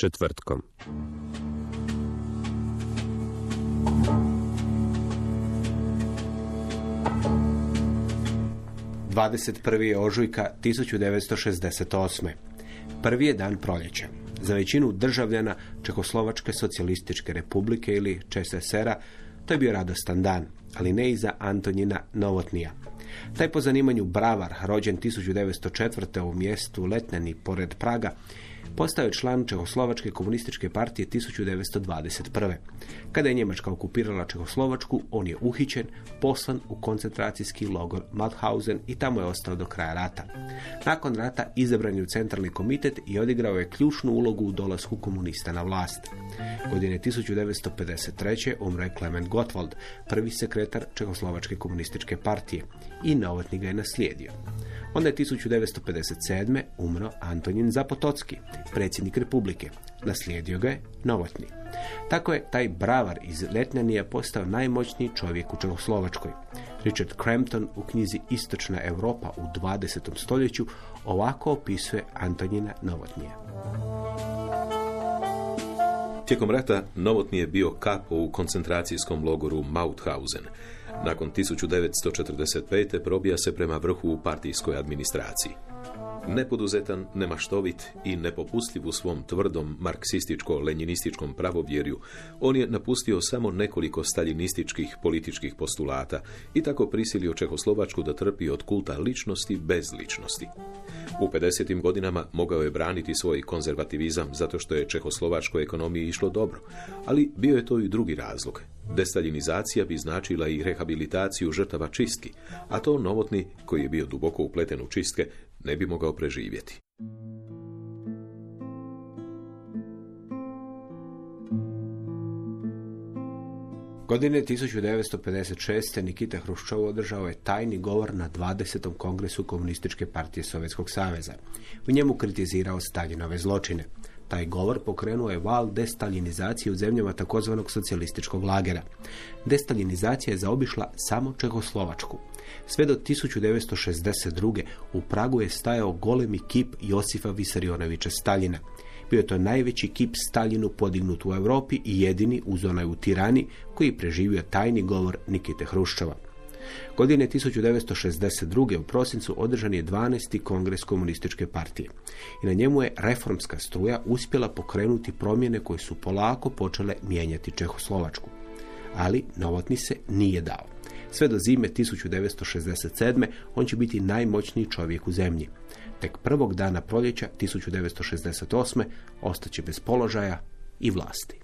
Četvrtkom. Dvadeset ožujka 1968. Prvi je dan proljeća. Za većinu državljana Čehoslovačke socijalističke republike ili ČSSR-a to je bio radostan dan, ali ne i za Antonjina Novotnija. Taj po zanimanju bravar, rođen 1904. u mjestu Letneni pored Praga, postao je član Čehoslovačke komunističke partije 1921. Kada je Njemačka okupirala Čehoslovačku, on je uhićen, poslan u koncentracijski logor Mauthausen i tamo je ostao do kraja rata. Nakon rata izabran je u centralni komitet i odigrao je ključnu ulogu u dolasku komunista na vlast. Godine 1953. umro je Klement Gottwald, prvi sekretar Čehoslovačke komunističke partije i Novotni ga je naslijedio. Onda je 1957. umro Antonin Zapotocki, predsjednik Republike. Naslijedio ga je Novotni. Tako je taj bravar iz Letnjanija postao najmoćniji čovjek u Čehoslovačkoj. Richard Crampton u knjizi Istočna Europa u 20. stoljeću ovako opisuje Antonina Novotnija. Tijekom rata Novotni je bio kapo u koncentracijskom logoru Mauthausen. Nakon 1945. probija se prema vrhu u partijskoj administraciji. Nepoduzetan, nemaštovit i nepopustljiv u svom tvrdom marksističko-lenjinističkom pravovjerju, on je napustio samo nekoliko staljinističkih političkih postulata i tako prisilio Čehoslovačku da trpi od kulta ličnosti bez ličnosti. U 50. godinama mogao je braniti svoj konzervativizam zato što je Čehoslovačkoj ekonomiji išlo dobro, ali bio je to i drugi razlog. Destaljinizacija bi značila i rehabilitaciju žrtava čistki, a to Novotni, koji je bio duboko upleten u čistke, ne bi mogao preživjeti. Godine 1956. Nikita Hruščov održao je tajni govor na 20. kongresu Komunističke partije Sovjetskog saveza. U njemu kritizirao Staljinove zločine. Taj govor pokrenuo je val destaljinizacije u zemljama takozvanog socijalističkog lagera. Destaljinizacija je zaobišla samo Čehoslovačku. Sve do 1962. u Pragu je stajao golemi kip Josifa Visarionovića Staljina. Bio je to najveći kip Staljinu podignut u Europi i jedini uz onaj u Tirani koji je preživio tajni govor Nikite Hruščova. Godine 1962. u prosincu održan je 12. kongres komunističke partije i na njemu je reformska struja uspjela pokrenuti promjene koje su polako počele mijenjati Čehoslovačku. Ali Novotni se nije dao. Sve do zime 1967. on će biti najmoćniji čovjek u zemlji. Tek prvog dana proljeća 1968. ostaće bez položaja i vlasti.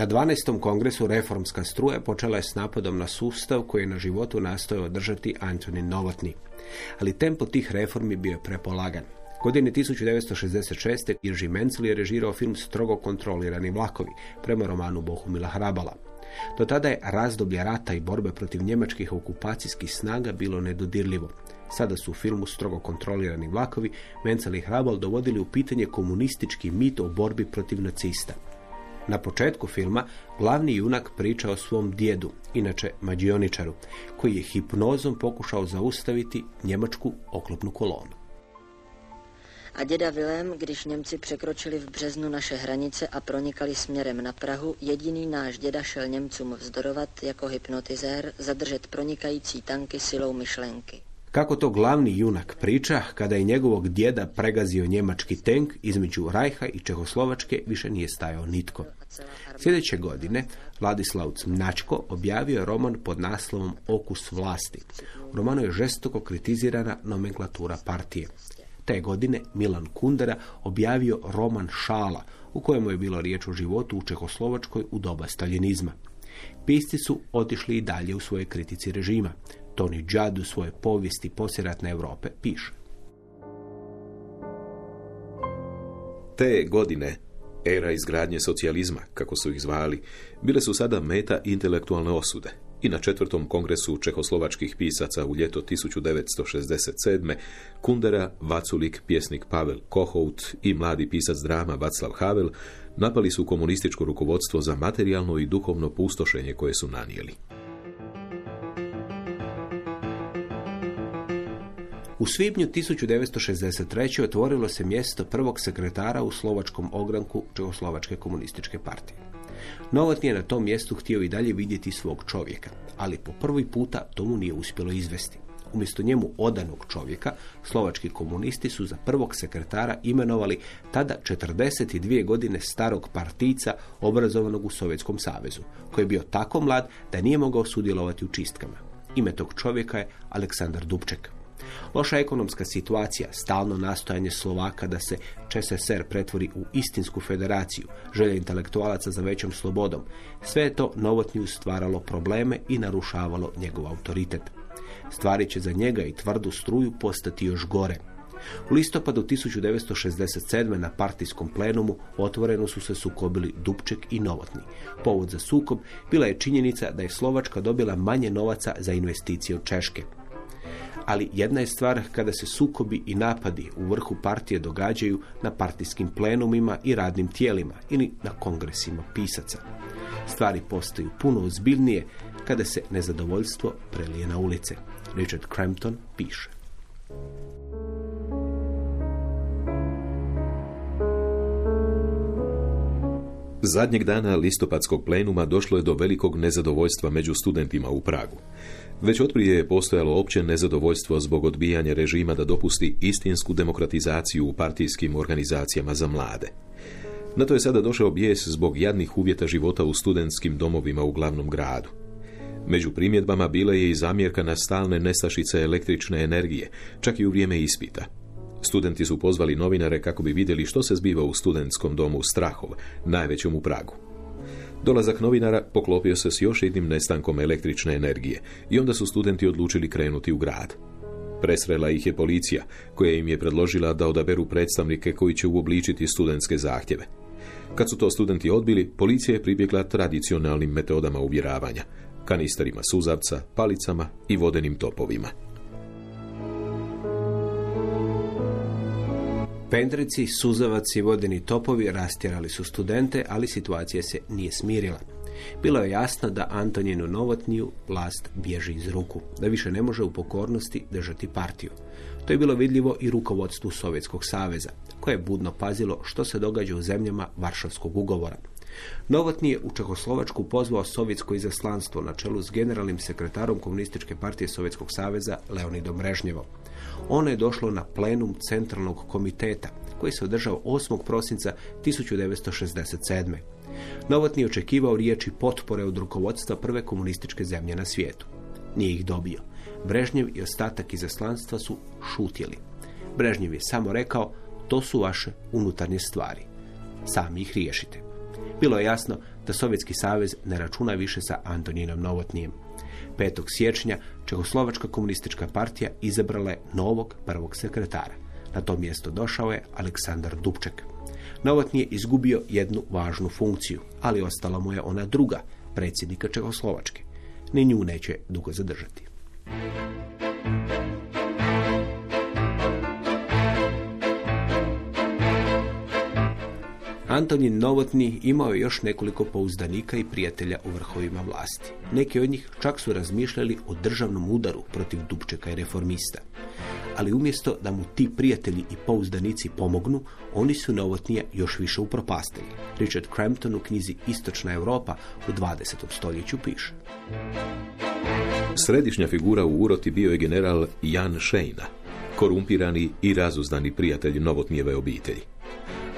Na 12. kongresu reformska struja počela je s napadom na sustav koji je na životu nastojao održati Antonin Novotni. Ali tempo tih reformi bio je prepolagan. Godine 1966. Irži Mencel je režirao film Strogo kontrolirani vlakovi prema romanu Bohumila Hrabala. Do tada je razdoblje rata i borbe protiv njemačkih okupacijskih snaga bilo nedodirljivo. Sada su u filmu strogo kontrolirani vlakovi Mencel i Hrabal dovodili u pitanje komunistički mit o borbi protiv nacista. Na početku filma glavni junak priča o svom djedu, inače mađioničaru, koji je hipnozom pokušao zaustaviti njemačku oklopnu kolonu. A děda Vilém, když Němci překročili v březnu naše hranice a pronikali směrem na Prahu, jediný náš děda šel Němcům vzdorovat jako hypnotizér, zadržet pronikající tanky silou myšlenky. Kako to glavni junak priča, kada je njegovog djeda pregazio njemački tenk između Rajha i Čehoslovačke više nije stajao nitko. Sljedeće godine Vladislav Cmnačko objavio roman pod naslovom Okus vlasti. U romanu je žestoko kritizirana nomenklatura partije. Te godine Milan Kundera objavio roman Šala, u kojemu je bilo riječ o životu u Čehoslovačkoj u doba staljinizma. Pisci su otišli i dalje u svoje kritici režima. Tony Judd u svoje povijesti posjeratne Europe piše. Te godine, era izgradnje socijalizma, kako su ih zvali, bile su sada meta intelektualne osude. I na četvrtom kongresu čehoslovačkih pisaca u ljeto 1967. Kundera, Vaculik, pjesnik Pavel Kohout i mladi pisac drama Vaclav Havel napali su komunističko rukovodstvo za materijalno i duhovno pustošenje koje su nanijeli. U svibnju 1963. otvorilo se mjesto prvog sekretara u slovačkom ogranku Čehoslovačke komunističke partije. Novotni je na tom mjestu htio i dalje vidjeti svog čovjeka, ali po prvi puta to mu nije uspjelo izvesti. Umjesto njemu odanog čovjeka, slovački komunisti su za prvog sekretara imenovali tada 42 godine starog partica obrazovanog u Sovjetskom savezu, koji je bio tako mlad da nije mogao sudjelovati u čistkama. Ime tog čovjeka je Aleksandar Dubček. Loša ekonomska situacija, stalno nastojanje Slovaka da se ČSSR pretvori u istinsku federaciju, želje intelektualaca za većom slobodom, sve je to novotniju stvaralo probleme i narušavalo njegov autoritet. Stvari će za njega i tvrdu struju postati još gore. U listopadu 1967. na partijskom plenumu otvoreno su se sukobili Dubček i Novotni. Povod za sukob bila je činjenica da je Slovačka dobila manje novaca za investicije od Češke. Ali jedna je stvar kada se sukobi i napadi u vrhu partije događaju na partijskim plenumima i radnim tijelima ili na kongresima pisaca. Stvari postaju puno ozbiljnije kada se nezadovoljstvo prelije na ulice. Richard Crampton piše. Zadnjeg dana listopadskog plenuma došlo je do velikog nezadovoljstva među studentima u Pragu. Već otprije je postojalo opće nezadovoljstvo zbog odbijanja režima da dopusti istinsku demokratizaciju u partijskim organizacijama za mlade. Na to je sada došao bijes zbog jadnih uvjeta života u studentskim domovima u glavnom gradu. Među primjedbama bila je i zamjerka na stalne nestašice električne energije, čak i u vrijeme ispita. Studenti su pozvali novinare kako bi vidjeli što se zbiva u studentskom domu Strahov, najvećem u Pragu. Dolazak novinara poklopio se s još jednim nestankom električne energije i onda su studenti odlučili krenuti u grad. Presrela ih je policija, koja im je predložila da odaberu predstavnike koji će uobličiti studentske zahtjeve. Kad su to studenti odbili, policija je pribjegla tradicionalnim metodama uvjeravanja, kanisterima suzavca, palicama i vodenim topovima. Pendrici, suzavac i vodeni topovi rastjerali su studente, ali situacija se nije smirila. Bilo je jasno da Antoninu Novotniju vlast bježi iz ruku, da više ne može u pokornosti držati partiju. To je bilo vidljivo i rukovodstvu Sovjetskog saveza, koje je budno pazilo što se događa u zemljama Varšavskog ugovora. Novotni je u Čehoslovačku pozvao sovjetsko izaslanstvo na čelu s generalnim sekretarom Komunističke partije Sovjetskog saveza Leonidom Brežnjevom. Ono je došlo na plenum Centralnog komiteta koji se održao 8. prosinca 1967. Novotni je očekivao riječi potpore od rukovodstva prve komunističke zemlje na svijetu. Nije ih dobio. Brežnjev i ostatak izaslanstva su šutjeli. Brežnjev je samo rekao, to su vaše unutarnje stvari. Sami ih riješite. Bilo je jasno da Sovjetski savez ne računa više sa Antoninom Novotnijem. 5. siječnja Čehoslovačka komunistička partija izabrala je novog prvog sekretara. Na to mjesto došao je Aleksandar Dubček. Novotni je izgubio jednu važnu funkciju, ali ostala mu je ona druga, predsjednika Čehoslovačke. Ni nju neće dugo zadržati. Antonin Novotni imao je još nekoliko pouzdanika i prijatelja u vrhovima vlasti. Neki od njih čak su razmišljali o državnom udaru protiv Dubčeka i reformista. ali umjesto da mu ti prijatelji i pouzdanici pomognu, oni su novotnije još više upropastili. Richard Crampton u knjizi Istočna Europa u 20. stoljeću piše. Središnja figura u uroti bio je general Jan Šejna, korumpirani i razuzdani prijatelj novotnijeve obitelji.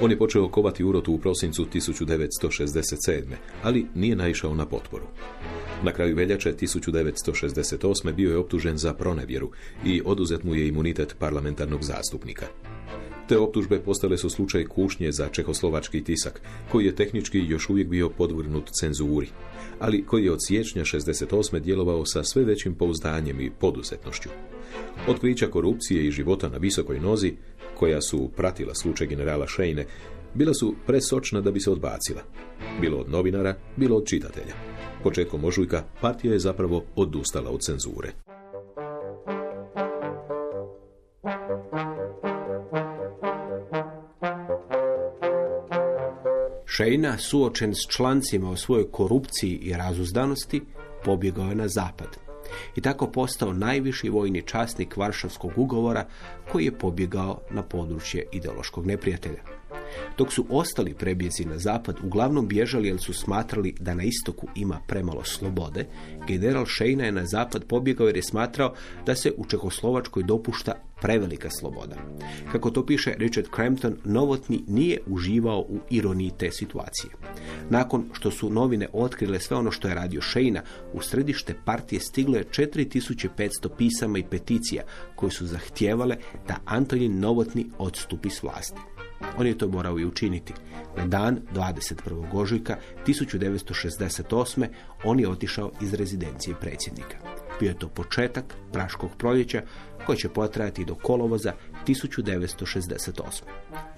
On je počeo kovati urotu u prosincu 1967. ali nije naišao na potporu. Na kraju veljače 1968. bio je optužen za pronevjeru i oduzet mu je imunitet parlamentarnog zastupnika. Te optužbe postale su slučaj kušnje za čehoslovački tisak, koji je tehnički još uvijek bio podvrgnut cenzuri, ali koji je od siječnja 68. djelovao sa sve većim pouzdanjem i poduzetnošću. Otkrića korupcije i života na visokoj nozi, koja su pratila slučaj generala Šejne, bila su presočna da bi se odbacila. Bilo od novinara, bilo od čitatelja. Početkom ožujka partija je zapravo odustala od cenzure. Šejna, suočen s člancima o svojoj korupciji i razuzdanosti, pobjegao je na zapad i tako postao najviši vojni časnik Varšavskog ugovora koji je pobjegao na područje ideološkog neprijatelja. Dok su ostali prebjezi na zapad uglavnom bježali jer su smatrali da na istoku ima premalo slobode, general Šejna je na zapad pobjegao jer je smatrao da se u Čehoslovačkoj dopušta prevelika sloboda. Kako to piše Richard Crampton, Novotni nije uživao u ironiji te situacije. Nakon što su novine otkrile sve ono što je radio Šejna, u središte partije stiglo je 4500 pisama i peticija koje su zahtijevale da Antonin Novotni odstupi s vlasti. On je to morao i učiniti. Na dan 21. ožujka 1968. on je otišao iz rezidencije predsjednika. Bio je to početak Praškog proljeća koje će potrajati do kolovoza 1968.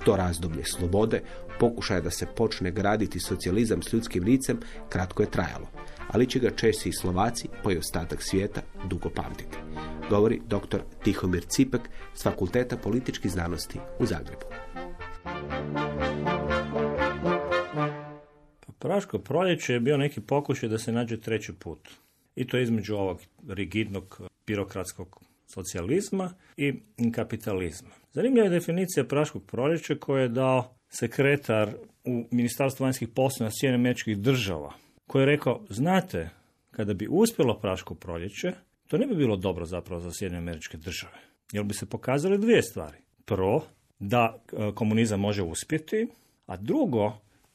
To razdoblje slobode, pokušaja da se počne graditi socijalizam s ljudskim licem, kratko je trajalo, ali će ga Česi i Slovaci, pa i ostatak svijeta, dugo pamtiti. Govori dr. Tihomir Cipek s Fakulteta političkih znanosti u Zagrebu. Pa Praško proljeće je bio neki pokušaj da se nađe treći put. I to između ovog rigidnog birokratskog socijalizma i kapitalizma. Zanimljiva je definicija Praškog proljeća koju je dao sekretar u Ministarstvu vanjskih poslova Sjedinjenih američkih država, koji je rekao, znate, kada bi uspjelo Praško proljeće, to ne bi bilo dobro zapravo za Sjedinjene američke države. Jer bi se pokazale dvije stvari. Prvo, da e, komunizam može uspjeti, a drugo,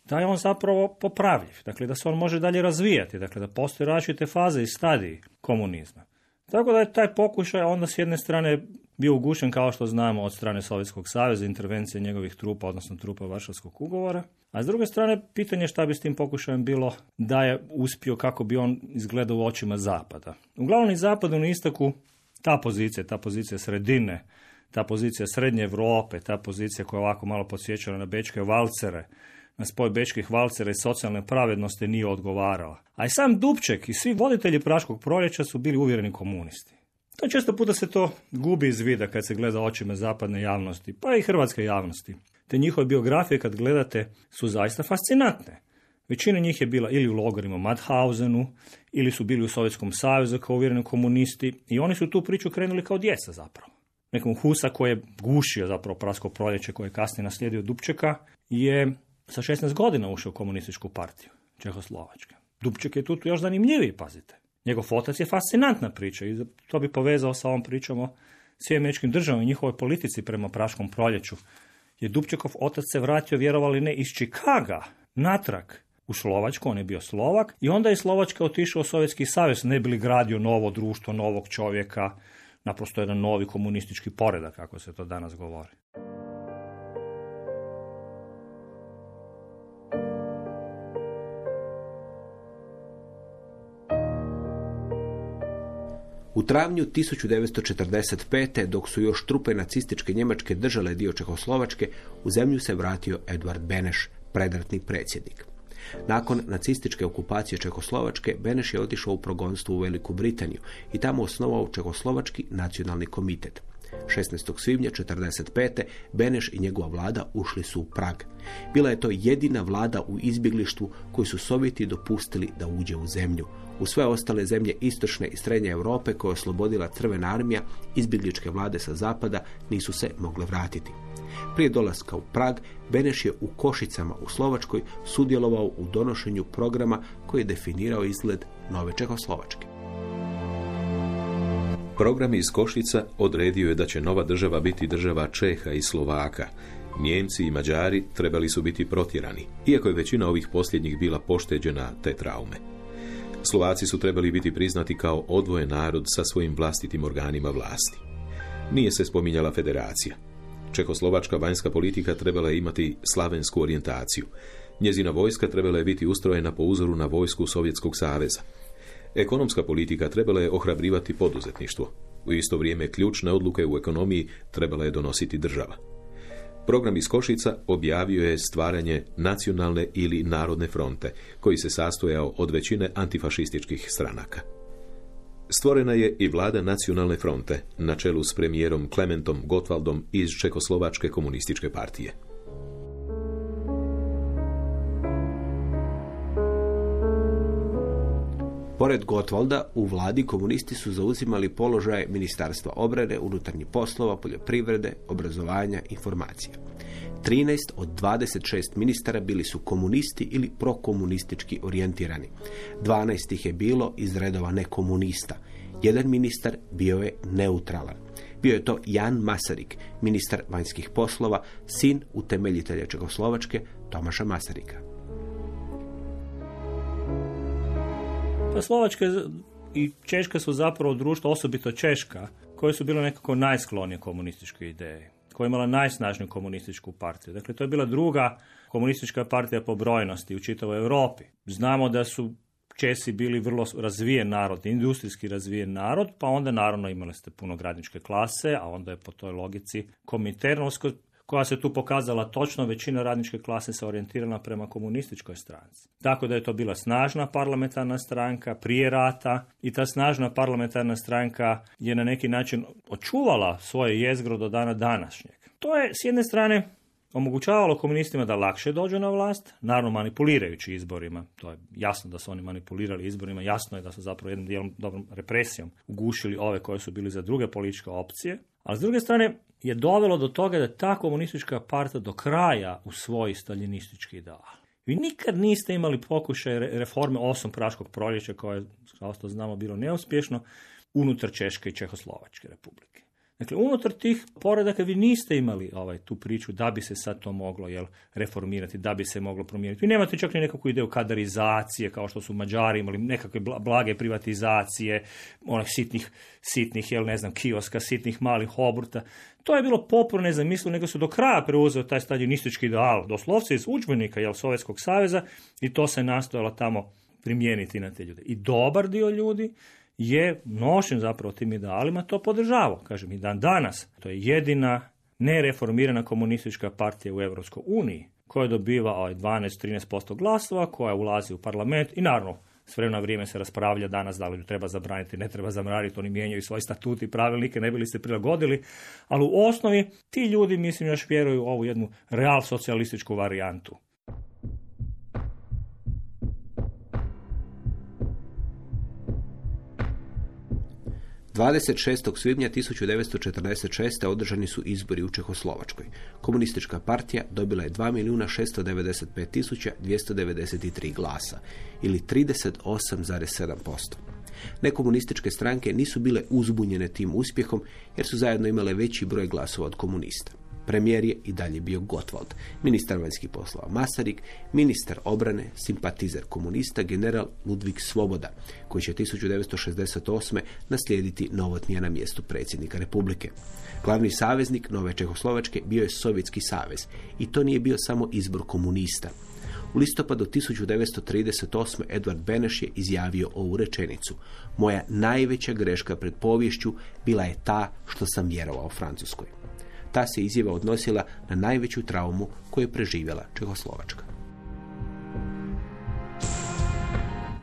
da je on zapravo popravljiv, dakle da se on može dalje razvijati, dakle da postoje različite faze i stadiji komunizma. Tako da je taj pokušaj onda s jedne strane bio ugušen kao što znamo od strane Sovjetskog saveza, intervencije njegovih trupa, odnosno trupa Varšavskog ugovora. A s druge strane, pitanje šta bi s tim pokušajem bilo da je uspio kako bi on izgledao u očima Zapada. Uglavnom i Zapadu na istoku ta pozicija, ta pozicija sredine, ta pozicija srednje Europe, ta pozicija koja je ovako malo podsjećala na bečke valcere, na spoj bečkih valcera i socijalne pravednosti nije odgovarala. A i sam Dubček i svi voditelji Praškog proljeća su bili uvjereni komunisti. To često puta se to gubi iz vida kad se gleda očima zapadne javnosti, pa i hrvatske javnosti. Te njihove biografije kad gledate su zaista fascinantne. Većina njih je bila ili u logorima Madhausenu, ili su bili u Sovjetskom savezu kao uvjereni komunisti i oni su tu priču krenuli kao djeca zapravo. Nekom Husa koji je gušio zapravo Prasko proljeće koje je kasnije naslijedio Dubčeka je sa 16 godina ušao u komunističku partiju Čehoslovačke. Dubček je tu još zanimljiviji, pazite. Njegov otac je fascinantna priča i to bi povezao sa ovom pričom o svijemečkim državama i njihovoj politici prema Praškom proljeću. Je Dubčekov otac se vratio, vjerovali ne, iz Čikaga, natrag u Slovačku, on je bio Slovak, i onda je Slovačka otišao u Sovjetski savez, ne bili gradio novo društvo, novog čovjeka, naprosto jedan novi komunistički poredak, kako se to danas govori. U travnju 1945. dok su još trupe nacističke Njemačke držale dio Čehoslovačke, u zemlju se vratio Edvard Beneš, predratni predsjednik. Nakon nacističke okupacije Čehoslovačke, Beneš je otišao u progonstvo u Veliku Britaniju i tamo osnovao Čehoslovački nacionalni komitet. 16. svibnja 1945. Beneš i njegova vlada ušli su u Prag. Bila je to jedina vlada u izbjeglištvu koju su Sovjeti dopustili da uđe u zemlju. U sve ostale zemlje istočne i srednje Europe koje je oslobodila crvena armija, izbjegličke vlade sa zapada nisu se mogle vratiti. Prije dolaska u Prag, Beneš je u Košicama u Slovačkoj sudjelovao u donošenju programa koji je definirao izgled nove Čehoslovačke. Program iz Košica odredio je da će nova država biti država Čeha i Slovaka. Njemci i Mađari trebali su biti protjerani, iako je većina ovih posljednjih bila pošteđena te traume. Slovaci su trebali biti priznati kao odvojen narod sa svojim vlastitim organima vlasti. Nije se spominjala federacija. Čekoslovačka vanjska politika trebala je imati slavensku orijentaciju. Njezina vojska trebala je biti ustrojena po uzoru na vojsku Sovjetskog saveza. Ekonomska politika trebala je ohrabrivati poduzetništvo. U isto vrijeme ključne odluke u ekonomiji trebala je donositi država. Program iz Košica objavio je stvaranje nacionalne ili narodne fronte, koji se sastojao od većine antifašističkih stranaka. Stvorena je i vlada nacionalne fronte, na čelu s premijerom Klementom Gotwaldom iz Čekoslovačke komunističke partije. Pored Gotvalda, u vladi komunisti su zauzimali položaje Ministarstva obrane, unutarnjih poslova, poljoprivrede, obrazovanja, informacija. 13 od 26 ministara bili su komunisti ili prokomunistički orijentirani. 12 ih je bilo iz redova nekomunista. Jedan ministar bio je neutralan. Bio je to Jan Masarik, ministar vanjskih poslova, sin utemeljitelja Čekoslovačke Tomaša Masarika. Pa Slovačka i Češka su zapravo društvo, osobito Češka, koje su bile nekako najsklonije komunističke ideje, koja je imala najsnažniju komunističku partiju. Dakle, to je bila druga komunistička partija po brojnosti u čitavoj Europi. Znamo da su Česi bili vrlo razvijen narod, industrijski razvijen narod, pa onda naravno imali ste puno gradničke klase, a onda je po toj logici komiternovsko koja se tu pokazala točno, većina radničke klase se orijentirana prema komunističkoj stranci. Tako da je to bila snažna parlamentarna stranka prije rata i ta snažna parlamentarna stranka je na neki način očuvala svoje jezgro do dana današnjeg. To je s jedne strane omogućavalo komunistima da lakše dođu na vlast, naravno manipulirajući izborima. To je jasno da su oni manipulirali izborima, jasno je da su zapravo jednom dijelom dobrom represijom ugušili ove koje su bili za druge političke opcije. Ali s druge strane je dovelo do toga da ta komunistička partija do kraja usvoji staljinistički ideal. Vi nikad niste imali pokušaj reforme osim Praškog proljeća koje je, kao što znamo, bilo neuspješno unutar Češke i Čehoslovačke republike. Dakle, unutar tih poredaka vi niste imali ovaj, tu priču da bi se sad to moglo jel, reformirati, da bi se moglo promijeniti. Vi nemate čak ni nekakvu ideju kadarizacije, kao što su Mađari imali nekakve blage privatizacije, onih sitnih, sitnih, jel, ne znam, kioska, sitnih malih obrta. To je bilo popuno nezamislivo, nego su do kraja preuzeo taj staljinistički ideal, doslovce iz udžbenika jel, Sovjetskog saveza i to se nastojalo tamo primijeniti na te ljude. I dobar dio ljudi je nošen zapravo tim idealima to podržavao. Kažem i dan danas. To je jedina nereformirana komunistička partija u Europskoj uniji koja dobiva ovaj 12-13% glasova, koja ulazi u parlament i naravno s vremena vrijeme se raspravlja danas da li treba zabraniti, ne treba zabraniti, oni mijenjaju svoj statut i pravilnike, ne bi li se prilagodili, ali u osnovi ti ljudi, mislim, još vjeruju u ovu jednu real socijalističku varijantu. 26. svibnja 1946. održani su izbori u Čehoslovačkoj. Komunistička partija dobila je 2.695.293 glasa ili 38,7%. Nekomunističke stranke nisu bile uzbunjene tim uspjehom jer su zajedno imale veći broj glasova od komunista. Premijer je i dalje bio Gotwald, ministar vanjskih poslova Masarik, ministar obrane, simpatizer komunista, general Ludvig Svoboda, koji će 1968. naslijediti novotnija na mjestu predsjednika Republike. Glavni saveznik Nove Čehoslovačke bio je Sovjetski savez i to nije bio samo izbor komunista. U listopadu 1938. Edward Beneš je izjavio ovu rečenicu. Moja najveća greška pred povješću bila je ta što sam vjerovao Francuskoj. Ta se izjava odnosila na najveću traumu koju je preživjela Čehoslovačka.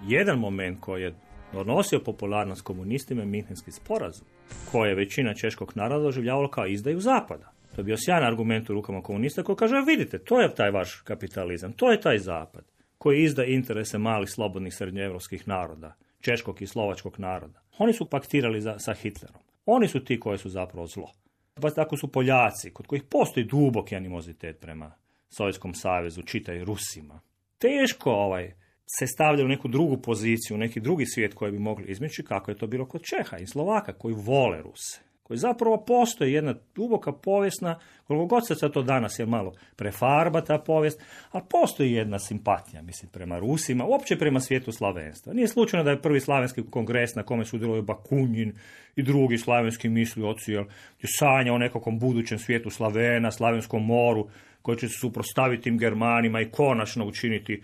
Jedan moment koji je donosio popularnost komunistima je Minhenski sporazum, koje je većina češkog naroda doživljavalo kao izdaju zapada. To je bio sjajan argument u rukama komunista koji kaže, vidite, to je taj vaš kapitalizam, to je taj zapad koji izda interese malih slobodnih srednjoevropskih naroda, češkog i slovačkog naroda. Oni su paktirali za, sa Hitlerom. Oni su ti koji su zapravo zlo. Pa tako su Poljaci, kod kojih postoji duboki animozitet prema Sovjetskom savezu, čitaj Rusima. Teško ovaj, se stavlja u neku drugu poziciju, u neki drugi svijet koji bi mogli izmeći, kako je to bilo kod Čeha i Slovaka, koji vole Ruse. Koji zapravo postoji jedna duboka povijesna, koliko god se to danas je malo prefarba ta povijest, ali postoji jedna simpatija, mislim, prema Rusima, uopće prema svijetu slavenstva. Nije slučajno da je prvi slavenski kongres na kome sudjeluje Bakunjin i drugi slavenski mislioci, jel, je sanja o nekakvom budućem svijetu Slavena, Slavenskom moru, koji će se suprostaviti tim Germanima i konačno učiniti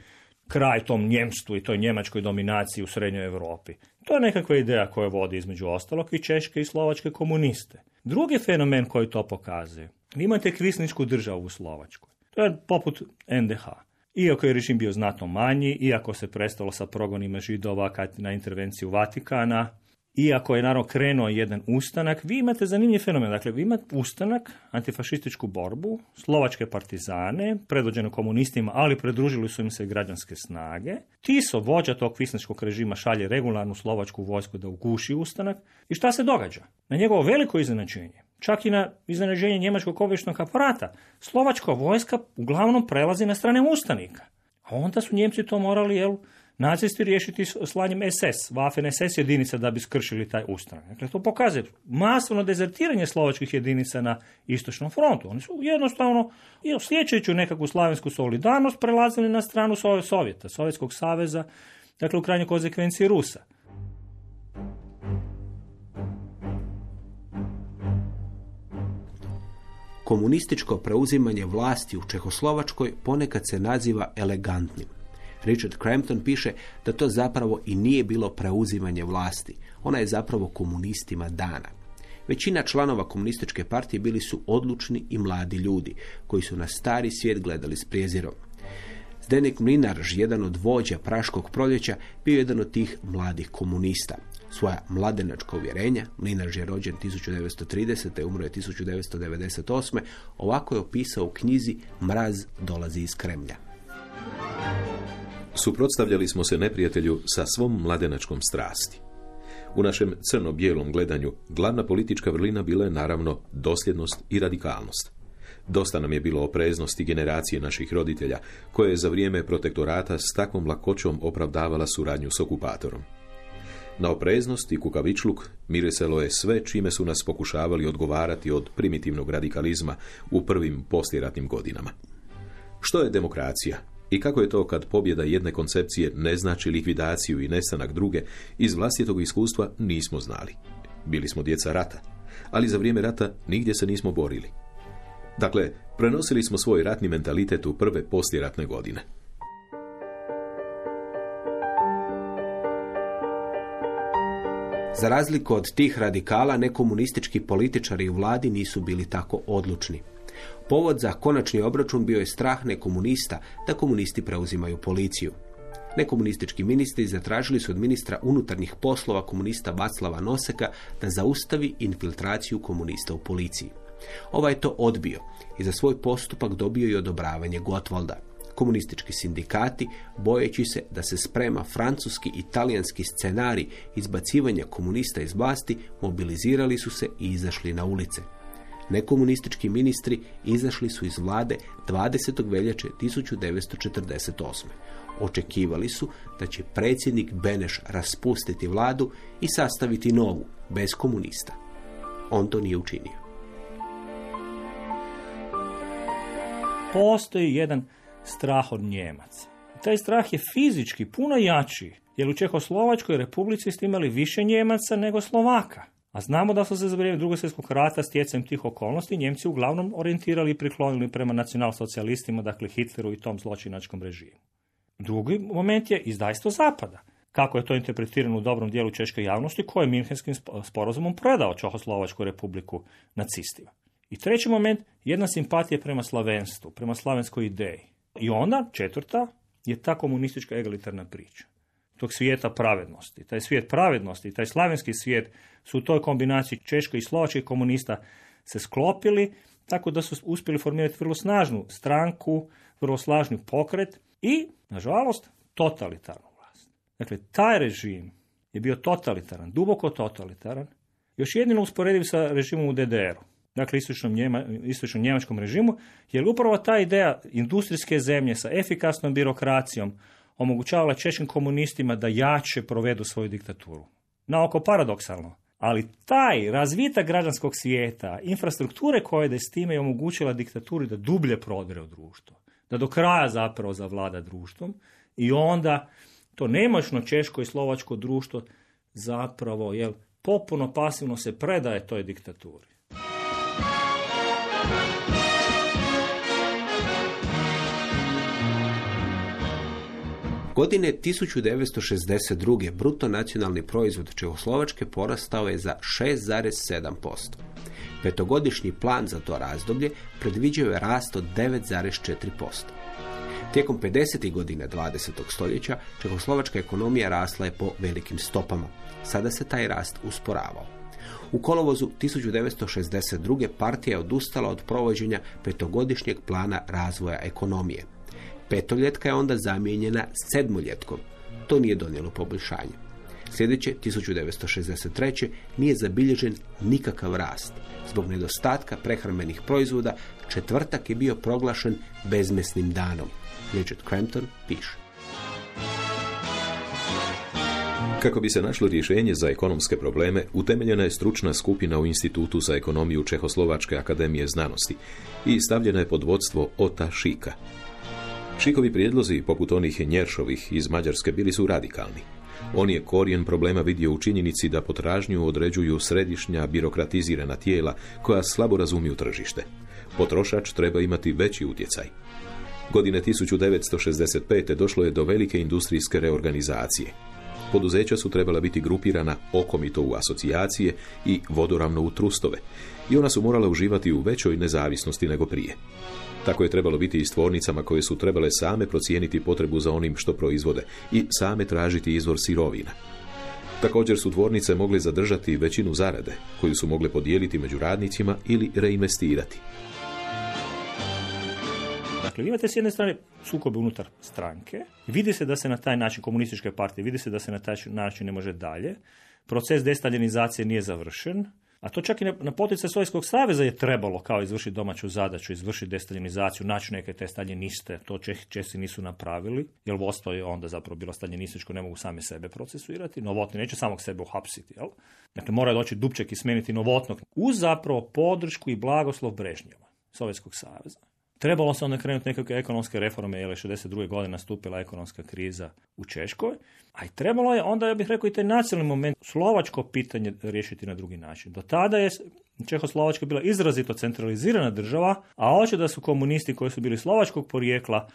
kraj tom njemstvu i toj njemačkoj dominaciji u srednjoj Europi. To je nekakva ideja koja vodi između ostalog i češke i slovačke komuniste. Drugi fenomen koji to pokazuje, vi imate kvisničku državu u Slovačkoj. To je poput NDH. Iako je režim bio znatno manji, iako se prestalo sa progonima židova kad na intervenciju Vatikana, iako je naravno krenuo jedan ustanak, vi imate zanimljiv fenomen. Dakle, vi imate ustanak, antifašističku borbu, slovačke partizane, predvođene komunistima, ali predružili su im se građanske snage. Tiso, vođa tog kvisničkog režima, šalje regularnu slovačku vojsku da uguši ustanak. I šta se događa? Na njegovo veliko iznenađenje, čak i na iznenađenje njemačkog obvešnog aparata, slovačka vojska uglavnom prelazi na strane ustanika. A onda su Njemci to morali, jel, nacisti riješiti slanjem SS, Waffen SS jedinica da bi skršili taj ustanak. Dakle, to pokazuje masovno dezertiranje slovačkih jedinica na istočnom frontu. Oni su jednostavno, i osjećajući nekakvu slavensku solidarnost, prelazili na stranu Sovjeta, Sovjetskog saveza, dakle u krajnjoj konsekvenciji Rusa. Komunističko preuzimanje vlasti u Čehoslovačkoj ponekad se naziva elegantnim. Richard Crampton piše da to zapravo i nije bilo preuzimanje vlasti. Ona je zapravo komunistima dana. Većina članova komunističke partije bili su odlučni i mladi ljudi, koji su na stari svijet gledali s prijezirom. Zdenek Mlinarž, jedan od vođa Praškog proljeća, bio jedan od tih mladih komunista. Svoja mladenačka uvjerenja, Mlinarž je rođen 1930. umro je 1998. ovako je opisao u knjizi Mraz dolazi iz Kremlja. Suprotstavljali smo se neprijatelju sa svom mladenačkom strasti. U našem crno-bijelom gledanju glavna politička vrlina bila je naravno dosljednost i radikalnost. Dosta nam je bilo opreznosti generacije naših roditelja, koje je za vrijeme protektorata s takvom lakoćom opravdavala suradnju s okupatorom. Na opreznost i kukavičluk mirisalo je sve čime su nas pokušavali odgovarati od primitivnog radikalizma u prvim posljeratnim godinama. Što je demokracija? I kako je to kad pobjeda jedne koncepcije ne znači likvidaciju i nestanak druge, iz vlastitog iskustva nismo znali. Bili smo djeca rata, ali za vrijeme rata nigdje se nismo borili. Dakle, prenosili smo svoj ratni mentalitet u prve posljeratne godine. Za razliku od tih radikala, nekomunistički političari u vladi nisu bili tako odlučni. Povod za konačni obračun bio je strah nekomunista da komunisti preuzimaju policiju. Nekomunistički ministri zatražili su od ministra unutarnjih poslova komunista Vaclava Noseka da zaustavi infiltraciju komunista u policiji. Ovaj je to odbio i za svoj postupak dobio i odobravanje Gotwalda. Komunistički sindikati, bojeći se da se sprema francuski i talijanski scenarij izbacivanja komunista iz vlasti, mobilizirali su se i izašli na ulice. Nekomunistički ministri izašli su iz vlade 20. veljače 1948. Očekivali su da će predsjednik Beneš raspustiti vladu i sastaviti novu, bez komunista. On to nije učinio. Postoji jedan strah od Njemaca. Taj strah je fizički puno jači, jer u Čehoslovačkoj republici ste imali više Njemaca nego Slovaka. A znamo da su se za vrijeme drugog svjetskog rata stjecajem tih okolnosti Njemci uglavnom orijentirali i priklonili prema nacionalsocijalistima, dakle Hitleru i tom zločinačkom režimu. Drugi moment je izdajstvo Zapada. Kako je to interpretirano u dobrom dijelu češke javnosti, koje je Minhenskim sporazumom predao Čehoslovačku republiku nacistima. I treći moment, jedna simpatija prema slavenstvu, prema slavenskoj ideji. I onda, četvrta, je ta komunistička egalitarna priča. Tog svijeta pravednosti. Taj svijet pravednosti, taj slavenski svijet su u toj kombinaciji čeških i slovačkih komunista se sklopili, tako da su uspjeli formirati vrlo snažnu stranku, vrlo snažni pokret i, nažalost, totalitarnu vlast. Dakle, taj režim je bio totalitaran, duboko totalitaran, još jedino usporediv sa režimom u DDR-u, dakle istočnom, Njema, istočnom njemačkom režimu, jer upravo ta ideja industrijske zemlje sa efikasnom birokracijom omogućavala češkim komunistima da jače provedu svoju diktaturu. Naoko paradoksalno, ali taj razvitak građanskog svijeta, infrastrukture koje je s time omogućila diktaturi da dublje prodire u društvo, da do kraja zapravo zavlada društvom i onda to nemoćno češko i slovačko društvo zapravo jel, popuno pasivno se predaje toj diktaturi. Godine 1962. bruto nacionalni proizvod Čehoslovačke porastao je za 6,7%. Petogodišnji plan za to razdoblje predviđao je rast od 9,4%. Tijekom 50. godina 20. stoljeća Čehoslovačka ekonomija rasla je po velikim stopama. Sada se taj rast usporavao. U kolovozu 1962. partija je odustala od provođenja petogodišnjeg plana razvoja ekonomije. Petoljetka je onda zamijenjena sedmoljetkom. To nije donijelo poboljšanje. Sljedeće, 1963. nije zabilježen nikakav rast. Zbog nedostatka prehrambenih proizvoda, četvrtak je bio proglašen bezmesnim danom. Richard Crampton piše. Kako bi se našlo rješenje za ekonomske probleme, utemeljena je stručna skupina u Institutu za ekonomiju Čehoslovačke akademije znanosti i stavljena je pod vodstvo Ota Šika. Šikovi prijedlozi, poput onih Njeršovih iz Mađarske, bili su radikalni. On je korijen problema vidio u činjenici da potražnju određuju središnja birokratizirana tijela koja slabo razumiju tržište. Potrošač treba imati veći utjecaj. Godine 1965. došlo je do velike industrijske reorganizacije. Poduzeća su trebala biti grupirana okomito u asocijacije i vodoravno u trustove i ona su morala uživati u većoj nezavisnosti nego prije. Tako je trebalo biti i s tvornicama koje su trebale same procijeniti potrebu za onim što proizvode i same tražiti izvor sirovina. Također su tvornice mogle zadržati većinu zarade, koju su mogle podijeliti među radnicima ili reinvestirati. Dakle, imate s jedne strane sukobe unutar stranke, vidi se da se na taj način komunističke partije, vidi se da se na taj način ne može dalje, proces destaljinizacije nije završen, a to čak i na, poticaj Sovjetskog saveza je trebalo kao izvršiti domaću zadaću, izvršiti destaljinizaciju, naći neke te staljiniste, to Čeh, Česi nisu napravili, jer vodstvo je onda zapravo bilo staljinističko, ne mogu sami sebe procesuirati, novotni neće samog sebe uhapsiti, jel? Dakle, mora doći Dubček i smeniti novotnog, uz zapravo podršku i blagoslov Brežnjeva, Sovjetskog saveza. Trebalo se onda krenuti nekakve ekonomske reforme, jer je 62. godine nastupila ekonomska kriza u Češkoj, a i trebalo je onda, ja bih rekao, i taj nacionalni moment, slovačko pitanje riješiti na drugi način. Do tada je Čehoslovačka bila izrazito centralizirana država, a oče da su komunisti koji su bili slovačkog porijekla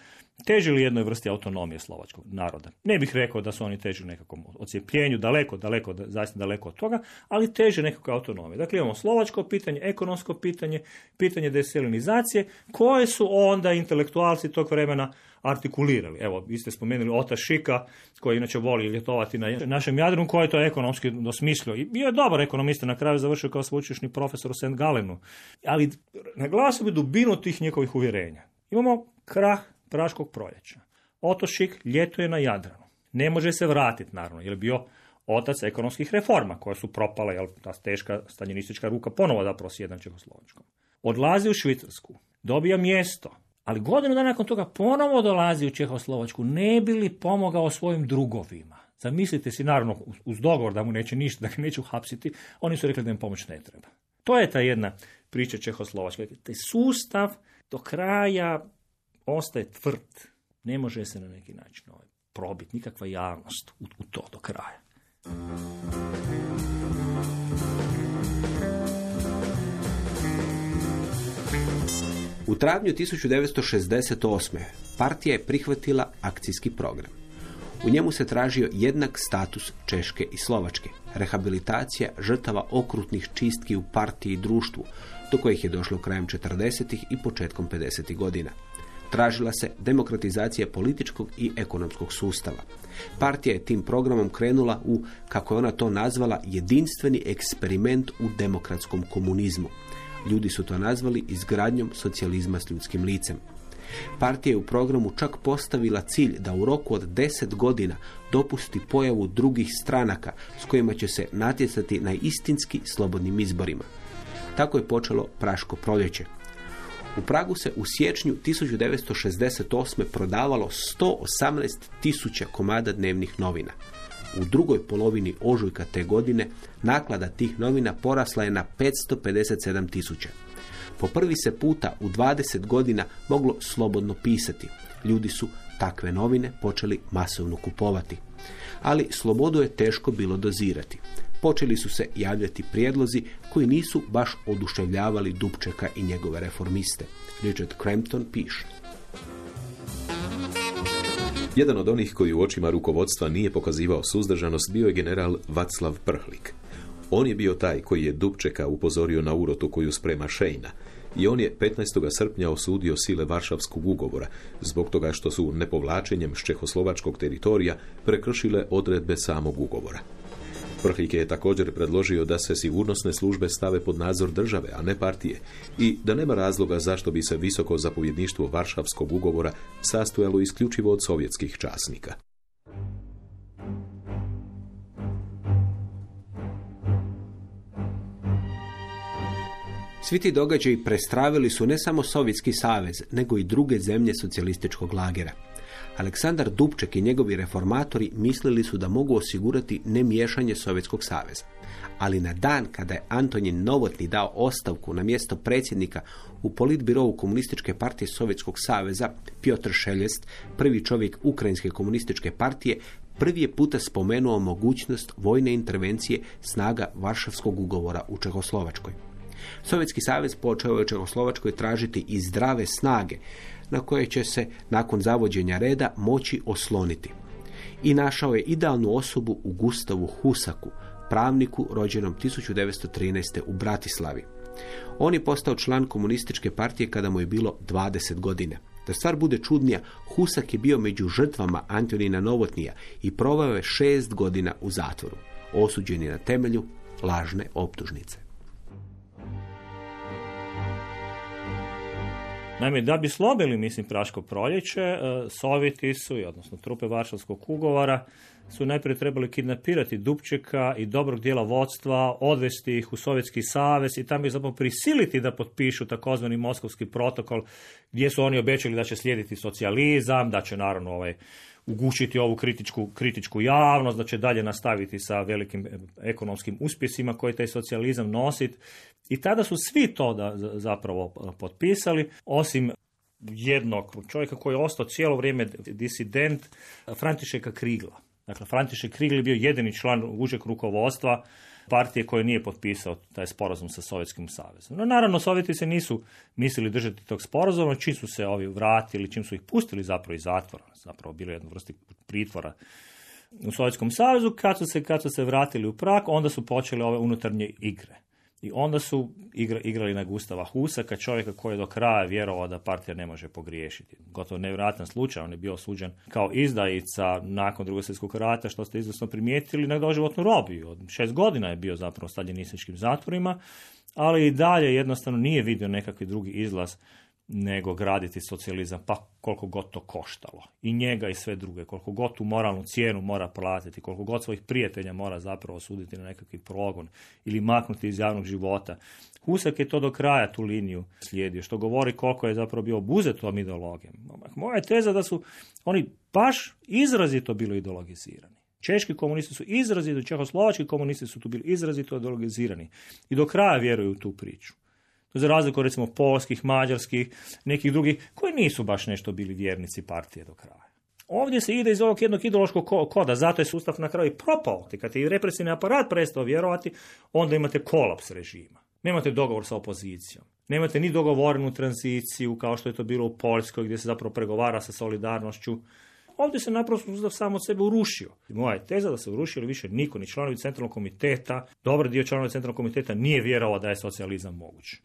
težili jednoj vrsti autonomije slovačkog naroda. Ne bih rekao da su oni težili nekakvom ocijepljenju, daleko, daleko, zaista daleko od toga, ali teže nekakve autonomije. Dakle, imamo slovačko pitanje, ekonomsko pitanje, pitanje deselinizacije, koje su onda intelektualci tog vremena artikulirali. Evo, vi ste spomenuli Ota Šika, koji inače voli ljetovati na našem Jadranu, koji je to ekonomski dosmislio. I bio je dobar ekonomista, na kraju završio kao sveučilišni profesor u St. Galenu. Ali naglasio bi dubinu tih njihovih uvjerenja. Imamo krah Praškog proljeća. Otošik ljetuje na Jadranu. Ne može se vratiti, naravno, jer je bio otac ekonomskih reforma koje su propale, jel, ta teška staljinistička ruka ponovo zapravo sjedan Čehoslovačkom. Odlazi u Švicarsku, dobija mjesto, ali godinu dana nakon toga ponovo dolazi u Čehoslovačku, ne bi li pomogao svojim drugovima. Zamislite si, naravno, uz dogovor da mu neće ništa, da ga neće uhapsiti, oni su rekli da im pomoć ne treba. To je ta jedna priča Čehoslovačke. Taj sustav do kraja ostaje tvrd. Ne može se na neki način ovaj, probiti nikakva javnost u, u to do kraja. U travnju 1968. partija je prihvatila akcijski program. U njemu se tražio jednak status Češke i Slovačke, rehabilitacija žrtava okrutnih čistki u partiji i društvu, do kojih je došlo krajem 40. i početkom 50. godina. Tražila se demokratizacija političkog i ekonomskog sustava. Partija je tim programom krenula u, kako je ona to nazvala, jedinstveni eksperiment u demokratskom komunizmu. Ljudi su to nazvali izgradnjom socijalizma s ljudskim licem. Partija je u programu čak postavila cilj da u roku od deset godina dopusti pojavu drugih stranaka s kojima će se natjecati na istinski slobodnim izborima. Tako je počelo Praško proljeće. U Pragu se u siječnju 1968. prodavalo 118 tisuća komada dnevnih novina. U drugoj polovini ožujka te godine naklada tih novina porasla je na 557 tisuća. Po prvi se puta u 20 godina moglo slobodno pisati. Ljudi su takve novine počeli masovno kupovati. Ali slobodu je teško bilo dozirati. Počeli su se javljati prijedlozi koji nisu baš oduševljavali Dubčeka i njegove reformiste. Richard Crampton piše. Jedan od onih koji u očima rukovodstva nije pokazivao suzdržanost bio je general Vaclav Prhlik. On je bio taj koji je Dubčeka upozorio na urotu koju sprema Šejna i on je 15. srpnja osudio sile Varšavskog ugovora zbog toga što su nepovlačenjem s čehoslovačkog teritorija prekršile odredbe samog ugovora. Prhlik je također predložio da se sigurnosne službe stave pod nadzor države, a ne partije, i da nema razloga zašto bi se visoko zapovjedništvo Varšavskog ugovora sastojalo isključivo od sovjetskih časnika. Svi ti događaji prestravili su ne samo Sovjetski savez, nego i druge zemlje socijalističkog lagera. Aleksandar Dubček i njegovi reformatori mislili su da mogu osigurati nemiješanje Sovjetskog saveza. Ali na dan kada je Antonin Novotni dao ostavku na mjesto predsjednika u politbirovu komunističke partije Sovjetskog saveza, Piotr Šeljest, prvi čovjek Ukrajinske komunističke partije, prvi je puta spomenuo mogućnost vojne intervencije snaga Varšavskog ugovora u Čehoslovačkoj. Sovjetski savez počeo je u Čehoslovačkoj tražiti i zdrave snage, na koje će se nakon zavođenja reda moći osloniti. I našao je idealnu osobu u Gustavu Husaku, pravniku rođenom 1913. u Bratislavi. On je postao član komunističke partije kada mu je bilo 20 godina. Da stvar bude čudnija, Husak je bio među žrtvama Antonina Novotnija i proveo je šest godina u zatvoru. Osuđen je na temelju lažne optužnice. Naime, da bi slobili, mislim, Praško proljeće, e, Sovjeti su, odnosno trupe Varšavskog ugovora, su najprije trebali kidnapirati Dubčeka i dobrog dijela vodstva, odvesti ih u Sovjetski savez i tamo ih zapravo prisiliti da potpišu takozvani Moskovski protokol gdje su oni obećali da će slijediti socijalizam, da će naravno ovaj, ugušiti ovu kritičku, kritičku javnost, da će dalje nastaviti sa velikim e, ekonomskim uspjesima koje taj socijalizam nosit. I tada su svi to da, zapravo e, potpisali, osim jednog čovjeka koji je ostao cijelo vrijeme disident, Františeka Krigla. Dakle, František Krigl je bio jedini član užeg rukovodstva partije koji nije potpisao taj sporazum sa Sovjetskim savezom. No, naravno, Sovjeti se nisu mislili držati tog sporazuma, čim su se ovi vratili, čim su ih pustili zapravo iz zatvora, zapravo bilo jedno vrsti pritvora u Sovjetskom savezu, kad su se, kad su se vratili u Prag, onda su počeli ove unutarnje igre. I onda su igra, igrali na Gustava Husaka, čovjeka koji je do kraja vjerovao da partija ne može pogriješiti. Gotovo nevjerojatan slučaj, on je bio osuđen kao izdajica nakon drugog svjetskog rata, što ste izvrsno primijetili, na doživotnu robiju. Od šest godina je bio zapravo u staljinističkim zatvorima, ali i dalje jednostavno nije vidio nekakvi drugi izlaz nego graditi socijalizam, pa koliko god to koštalo. I njega i sve druge, koliko god tu moralnu cijenu mora platiti, koliko god svojih prijatelja mora zapravo osuditi na nekakvi progon ili maknuti iz javnog života. Husak je to do kraja tu liniju slijedio, što govori koliko je zapravo bio obuzet tom ideologijom. Moja je teza da su oni baš izrazito bili ideologizirani. Češki komunisti su izrazito, čehoslovački komunisti su tu bili izrazito ideologizirani i do kraja vjeruju u tu priču za razliku recimo polskih, mađarskih, nekih drugih koji nisu baš nešto bili vjernici partije do kraja. Ovdje se ide iz ovog jednog ideološkog koda, zato je sustav na kraju propao. Kad je represivni aparat prestao vjerovati, onda imate kolaps režima. Nemate dogovor sa opozicijom. Nemate ni dogovorenu tranziciju kao što je to bilo u Poljskoj gdje se zapravo pregovara sa solidarnošću. Ovdje se naprosto sustav sam od sebe urušio. Moja je teza da se urušio više niko, ni članovi centralnog komiteta, dobar dio članova centralnog komiteta nije vjerovao da je socijalizam moguć.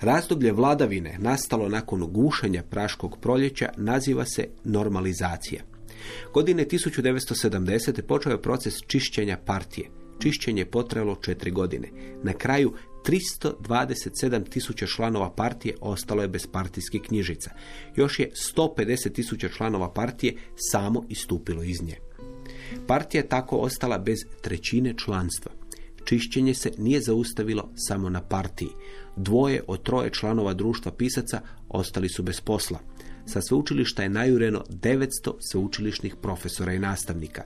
Razdoblje vladavine nastalo nakon gušenja Praškog proljeća naziva se normalizacija. Godine 1970. počeo je proces čišćenja partije. Čišćenje je potrajalo četiri godine. Na kraju 327 tisuća članova partije ostalo je bez partijskih knjižica. Još je 150 tisuća članova partije samo istupilo iz nje. Partija je tako ostala bez trećine članstva. Čišćenje se nije zaustavilo samo na partiji. Dvoje od troje članova društva pisaca ostali su bez posla. Sa sveučilišta je najureno 900 sveučilišnih profesora i nastavnika.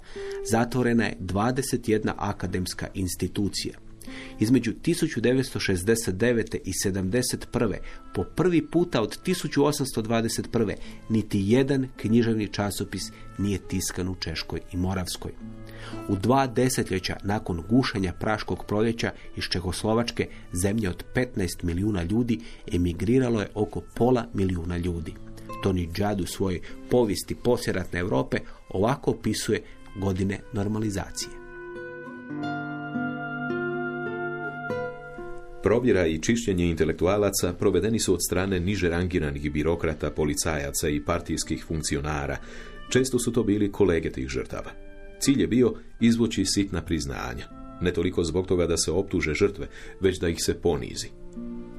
Zatvorena je 21 akademska institucija. Između 1969. i 71. po prvi puta od 1821. niti jedan književni časopis nije tiskan u Češkoj i Moravskoj. U dva desetljeća nakon gušenja Praškog proljeća iz Čehoslovačke zemlje od 15 milijuna ljudi emigriralo je oko pola milijuna ljudi. Toni Džad u svojoj povijesti posjeratne Europe ovako opisuje godine normalizacije. Provjera i čišćenje intelektualaca provedeni su od strane niže rangiranih birokrata, policajaca i partijskih funkcionara. Često su to bili kolege tih žrtava. Cilj je bio izvući sitna priznanja. Ne toliko zbog toga da se optuže žrtve, već da ih se ponizi.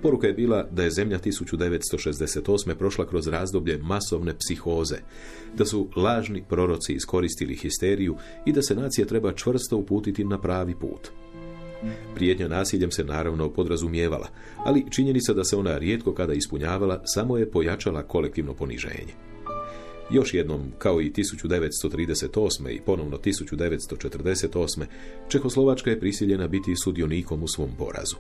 Poruka je bila da je zemlja 1968. prošla kroz razdoblje masovne psihoze, da su lažni proroci iskoristili histeriju i da se nacija treba čvrsto uputiti na pravi put. Prijetnja nasiljem se naravno podrazumijevala, ali činjenica da se ona rijetko kada ispunjavala samo je pojačala kolektivno poniženje. Još jednom, kao i 1938. i ponovno 1948. Čehoslovačka je prisiljena biti sudionikom u svom porazu.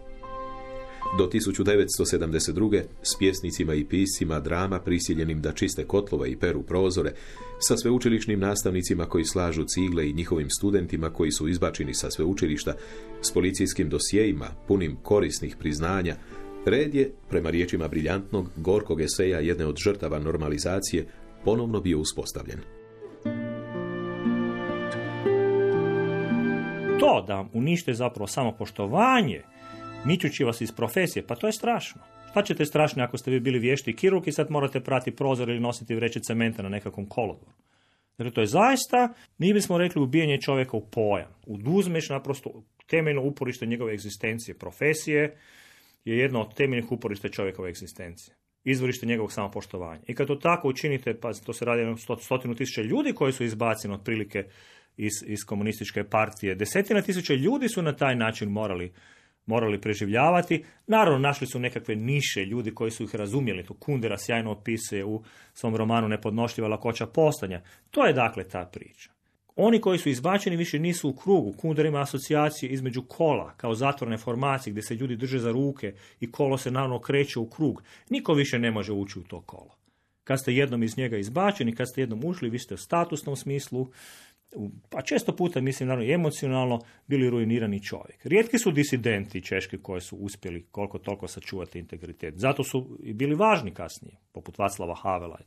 Do 1972. s pjesnicima i piscima drama prisiljenim da čiste kotlove i peru prozore, sa sveučilišnim nastavnicima koji slažu cigle i njihovim studentima koji su izbačeni sa sveučilišta, s policijskim dosjejima punim korisnih priznanja, red je, prema riječima briljantnog, gorkog eseja jedne od žrtava normalizacije, ponovno bio uspostavljen. To da unište zapravo samopoštovanje mičući vas iz profesije, pa to je strašno. Šta ćete strašno ako ste vi bili vješti kirurg i sad morate prati prozor ili nositi vreće cementa na nekakvom kolodvoru? Dakle, to je zaista, mi bismo rekli, ubijanje čovjeka u pojam. Uduzmeš naprosto temeljno uporište njegove egzistencije. Profesije je jedno od temeljnih uporišta čovjekove egzistencije. Izvorište njegovog samopoštovanja. I kad to tako učinite, pa to se radi o stotinu tisuća ljudi koji su izbaceni otprilike iz, iz komunističke partije. Desetina tisuća ljudi su na taj način morali morali preživljavati. Naravno, našli su nekakve niše ljudi koji su ih razumjeli. To Kundera sjajno opisuje u svom romanu Nepodnošljiva lakoća postanja. To je dakle ta priča. Oni koji su izbačeni više nisu u krugu. Kunder ima asocijacije između kola kao zatvorne formacije gdje se ljudi drže za ruke i kolo se naravno kreće u krug. Niko više ne može ući u to kolo. Kad ste jednom iz njega izbačeni, kad ste jednom ušli, vi ste u statusnom smislu, pa često puta, mislim, naravno, emocionalno bili ruinirani čovjek. Rijetki su disidenti češki koji su uspjeli koliko toliko sačuvati integritet. Zato su i bili važni kasnije, poput Vaclava Havela.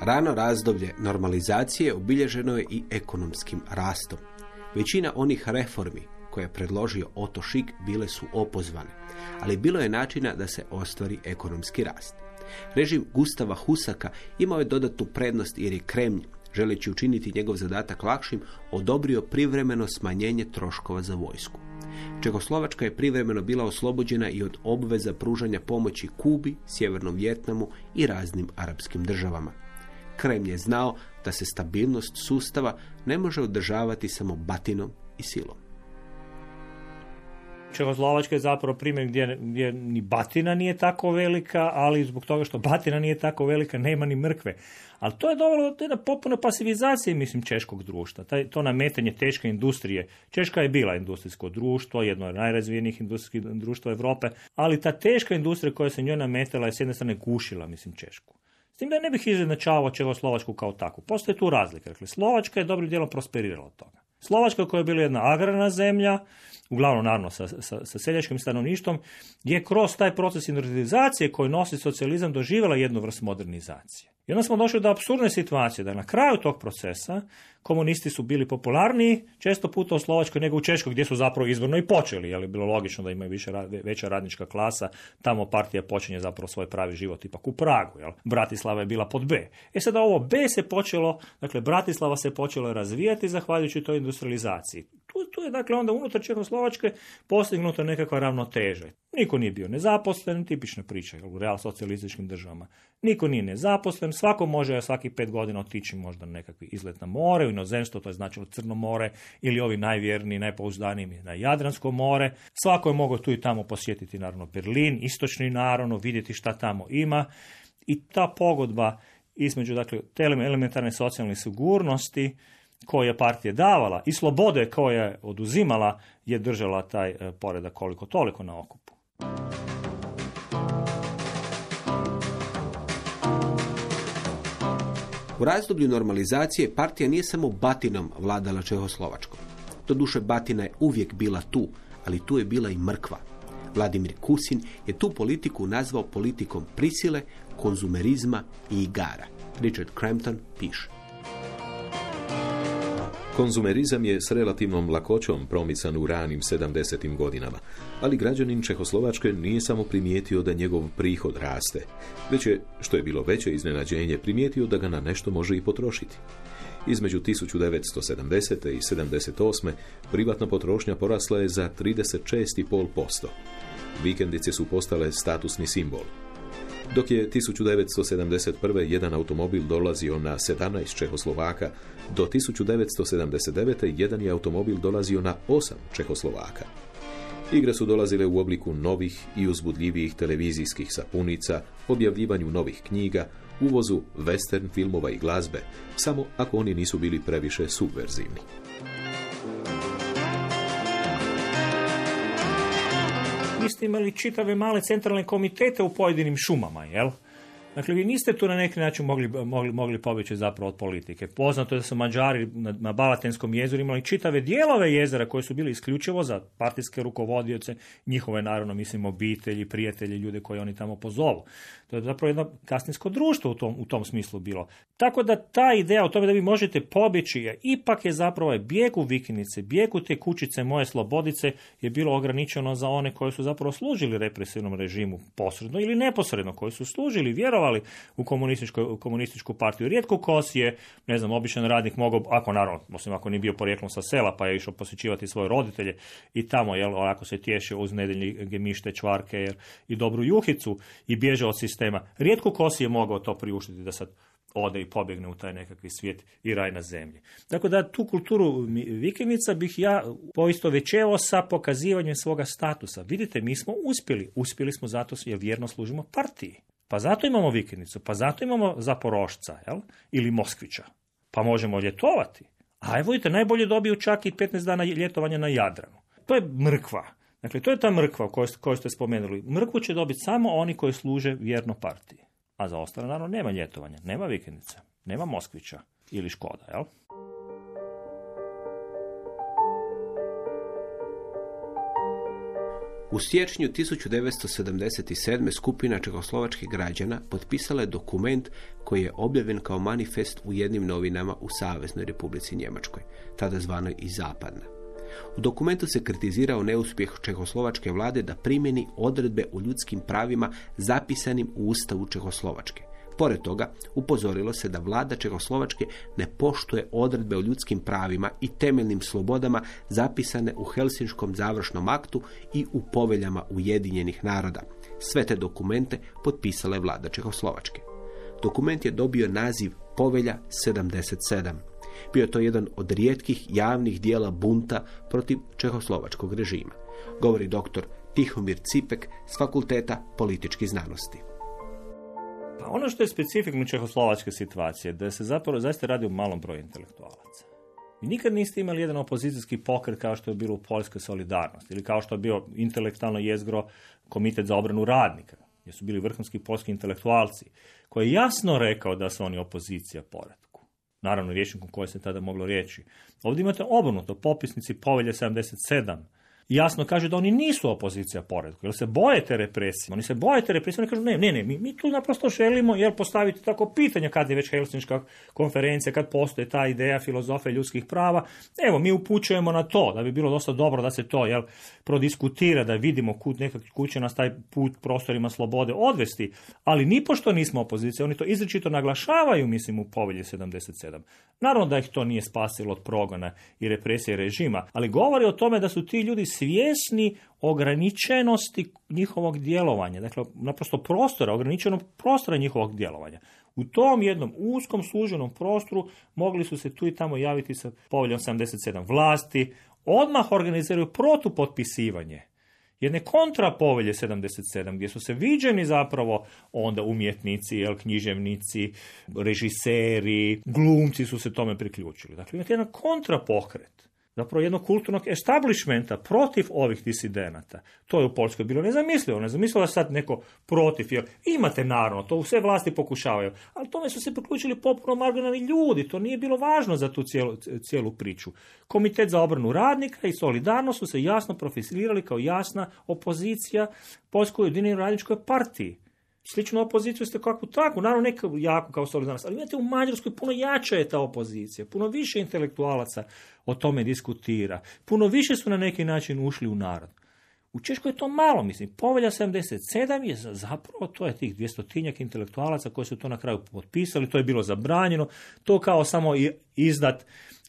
Rano razdoblje normalizacije obilježeno je i ekonomskim rastom. Većina onih reformi koje je predložio Oto Šik bile su opozvane, ali bilo je načina da se ostvari ekonomski rast. Režim Gustava Husaka imao je dodatnu prednost jer je Kremlj, želeći učiniti njegov zadatak lakšim, odobrio privremeno smanjenje troškova za vojsku. Čekoslovačka je privremeno bila oslobođena i od obveza pružanja pomoći Kubi, Sjevernom Vjetnamu i raznim arapskim državama. Kremlj je znao da se stabilnost sustava ne može održavati samo batinom i silom. Čehoslovačka je zapravo primjer gdje, gdje ni batina nije tako velika, ali zbog toga što batina nije tako velika, nema ni mrkve. Ali to je dovelo do jedne potpune pasivizacije, mislim, češkog društva. Taj, to nametanje teške industrije. Češka je bila industrijsko društvo, jedno od najrazvijenijih industrijskih društva Europe, ali ta teška industrija koja se njoj nametala je s jedne strane gušila, mislim, Češku. S tim da ne bih izjednačavao Čehoslovačku kao takvu. Postoje tu razlike. Dakle, Slovačka je dobrim dijelom prosperirala od toga. Slovačka koja je bila jedna agrarna zemlja, uglavnom naravno sa, sa, sa seljačkim stanovništvom, je kroz taj proces industrializacije koji nosi socijalizam doživjela jednu vrst modernizacije. I onda smo došli do apsurdne situacije da na kraju tog procesa komunisti su bili popularniji često puta u Slovačkoj nego u Češkoj gdje su zapravo izvorno i počeli, jer je bilo logično da imaju više, veća radnička klasa, tamo partija počinje zapravo svoj pravi život ipak u Pragu. Jel? Bratislava je bila pod B. E sada ovo B se počelo, dakle Bratislava se počelo razvijati zahvaljujući toj industrializaciji. Tu, tu je dakle onda unutar Čehoslovačke postignuta nekakva ravnoteža. Niko nije bio nezaposlen, tipična priča u real socijalističkim državama. Niko nije nezaposlen, svako može svaki pet godina otići možda na nekakvi izlet na more, u inozemstvo, to je značilo Crno more, ili ovi najvjerniji, najpouzdaniji na Jadransko more. Svako je mogao tu i tamo posjetiti naravno Berlin, istočni naravno, vidjeti šta tamo ima. I ta pogodba između dakle, te elementarne socijalne sigurnosti koje je partija davala i slobode koje je oduzimala je držala taj e, poredak koliko toliko na okupu. U razdoblju normalizacije partija nije samo batinom vladala Čehoslovačkom. Doduše batina je uvijek bila tu, ali tu je bila i mrkva. Vladimir Kusin je tu politiku nazvao politikom prisile, konzumerizma i igara. Richard Crampton piše. Konzumerizam je s relativnom lakoćom promican u ranim 70. godinama, ali građanin Čehoslovačke nije samo primijetio da njegov prihod raste, već je, što je bilo veće iznenađenje, primijetio da ga na nešto može i potrošiti. Između 1970. i 78. privatna potrošnja porasla je za 36,5%. Vikendice su postale statusni simbol. Dok je 1971. jedan automobil dolazio na 17 Čehoslovaka, do 1979. jedan je automobil dolazio na 8 Čehoslovaka. Igre su dolazile u obliku novih i uzbudljivijih televizijskih sapunica, objavljivanju novih knjiga, uvozu western filmova i glazbe, samo ako oni nisu bili previše subverzivni. Vi ste imali čitave male centralne komitete u pojedinim šumama, jel? Dakle, vi niste tu na neki način mogli, mogli, mogli pobjeći zapravo od politike. Poznato je da su Mađari na, na Balatenskom jezeru imali čitave dijelove jezera koje su bili isključivo za partijske rukovodioce, njihove naravno, mislim, obitelji, prijatelji, ljude koje oni tamo pozovu. To je zapravo jedno kasninsko društvo u tom, u tom smislu bilo. Tako da ta ideja o tome da vi možete pobjeći je ipak je zapravo je bijeg u vikinice, bijeg u te kućice moje slobodice je bilo ograničeno za one koji su zapravo služili represivnom režimu posredno ili neposredno, koji su služili, vjerovali u, u komunističku partiju. Rijetko kos je, ne znam, običan radnik mogao, ako naravno, osim ako nije bio porijeklom sa sela, pa je išao posjećivati svoje roditelje i tamo, jel, ako se tješio uz nedeljni gemište, čvarke jer, i dobru juhicu i bježao od sistema. Rijetko ko si je mogao to priuštiti da sad ode i pobjegne u taj nekakvi svijet i raj na zemlji. Dakle, da tu kulturu vikendica bih ja poisto većevo sa pokazivanjem svoga statusa. Vidite, mi smo uspjeli. Uspjeli smo zato jer vjerno služimo partiji. Pa zato imamo vikendicu, pa zato imamo zaporošca, jel? Ili Moskvića. Pa možemo ljetovati. A evo vidite, najbolje dobiju čak i 15 dana ljetovanja na Jadranu. To je mrkva. Dakle, to je ta mrkva koju, koju ste spomenuli. Mrkvu će dobiti samo oni koji služe vjerno partiji. A za ostalo, naravno, nema ljetovanja, nema vikendica, nema Moskvića ili Škoda, jel? U siječnju 1977. skupina čehoslovačkih građana potpisala je dokument koji je objavljen kao manifest u jednim novinama u Saveznoj Republici Njemačkoj, tada zvanoj i Zapadna. U dokumentu se kritizirao neuspjeh Čehoslovačke vlade da primjeni odredbe o ljudskim pravima zapisanim u Ustavu Čehoslovačke. Pored toga, upozorilo se da vlada Čehoslovačke ne poštuje odredbe o ljudskim pravima i temeljnim slobodama zapisane u Helsinškom završnom aktu i u poveljama Ujedinjenih naroda. Sve te dokumente potpisala je vlada Čehoslovačke. Dokument je dobio naziv Povelja 77. Bio je to jedan od rijetkih javnih dijela bunta protiv čehoslovačkog režima. Govori doktor Tihomir Cipek s fakulteta političkih znanosti. Pa ono što je specifično čehoslovačke situacije, da se zapravo zaista radi o malom broju intelektualaca. Vi nikad niste imali jedan opozicijski pokret kao što je bilo u Poljskoj solidarnosti ili kao što je bio intelektualno jezgro Komitet za obranu radnika, gdje su bili vrhunski poljski intelektualci, koji je jasno rekao da su oni opozicija pored naravno rječnikom koje se tada moglo riječi. Ovdje imate obrnuto, popisnici povelje 77 jasno kaže da oni nisu opozicija poredku, jer se boje te represije. Oni se boje te represije, oni kažu ne, ne, ne, mi, mi tu naprosto želimo jer postaviti tako pitanje kad je već Helsinška konferencija, kad postoje ta ideja filozofije ljudskih prava. Evo, mi upućujemo na to, da bi bilo dosta dobro da se to jel, prodiskutira, da vidimo kud nekak kuće nas taj put prostorima slobode odvesti, ali nipošto nismo opozicija, oni to izričito naglašavaju, mislim, u povelji 77. Naravno da ih to nije spasilo od progona i represije režima, ali govori o tome da su ti ljudi svjesni ograničenosti njihovog djelovanja, dakle naprosto prostora, ograničenog prostora njihovog djelovanja. U tom jednom uskom služenom prostoru mogli su se tu i tamo javiti sa poveljom 77 vlasti, odmah organiziraju protupotpisivanje jedne kontrapovelje 77, gdje su se viđeni zapravo onda umjetnici, jel, književnici, režiseri, glumci su se tome priključili. Dakle, imate jedan kontrapokret zapravo jednog kulturnog establishmenta protiv ovih disidenata. To je u Poljskoj bilo nezamislivo. Nezamislivo da sad neko protiv, jer imate naravno, to sve vlasti pokušavaju, ali tome su se priključili popuno marginalni ljudi, to nije bilo važno za tu cijelu, cijelu priču. Komitet za obranu radnika i solidarnost su se jasno profilirali kao jasna opozicija Poljskoj ujedinjenoj radničkoj partiji. Sličnu opoziciju ste kakvu takvu, naravno ne jako kao solidarnost, ali imate u Mađarskoj puno jača je ta opozicija, puno više intelektualaca o tome diskutira, puno više su na neki način ušli u narod. U Češkoj je to malo, mislim. Povelja 77 je zapravo, to je tih dvjestotinjak intelektualaca koji su to na kraju potpisali, to je bilo zabranjeno, to kao samo izdat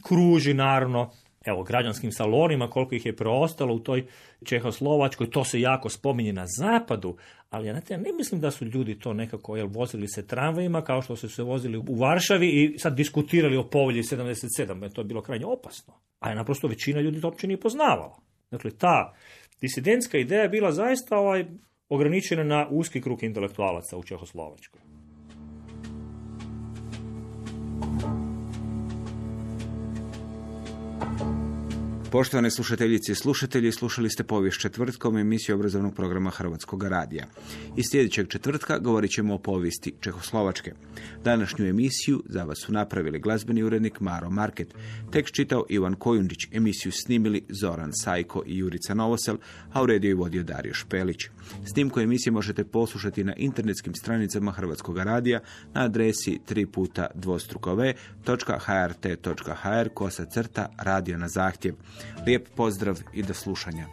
kruži, naravno, evo, građanskim salonima, koliko ih je preostalo u toj Čehoslovačkoj, to se jako spominje na zapadu, ali ja ne mislim da su ljudi to nekako, jel, vozili se tramvajima kao što su se vozili u Varšavi i sad diskutirali o povelji 77, to je bilo krajnje opasno. A je naprosto većina ljudi to uopće nije poznavala. Dakle, ta disidentska ideja je bila zaista ovaj, ograničena na uski krug intelektualaca u Čehoslovačkoj. Poštovane slušateljice i slušatelji, slušali ste povijest četvrtkom emisiju obrazovnog programa Hrvatskog radija. I sljedećeg četvrtka govorit ćemo o povijesti Čehoslovačke. Današnju emisiju za vas su napravili glazbeni urednik Maro Market, tekst čitao Ivan Kojundić, emisiju snimili Zoran Sajko i Jurica Novosel, a u rediju i vodio Dario Špelić. Snimku emisije možete poslušati na internetskim stranicama Hrvatskog radija na adresi 3 puta dvostrukove.hrt.hr kosa crta radio na zahtjev. Lijep pozdrav i do slušanja.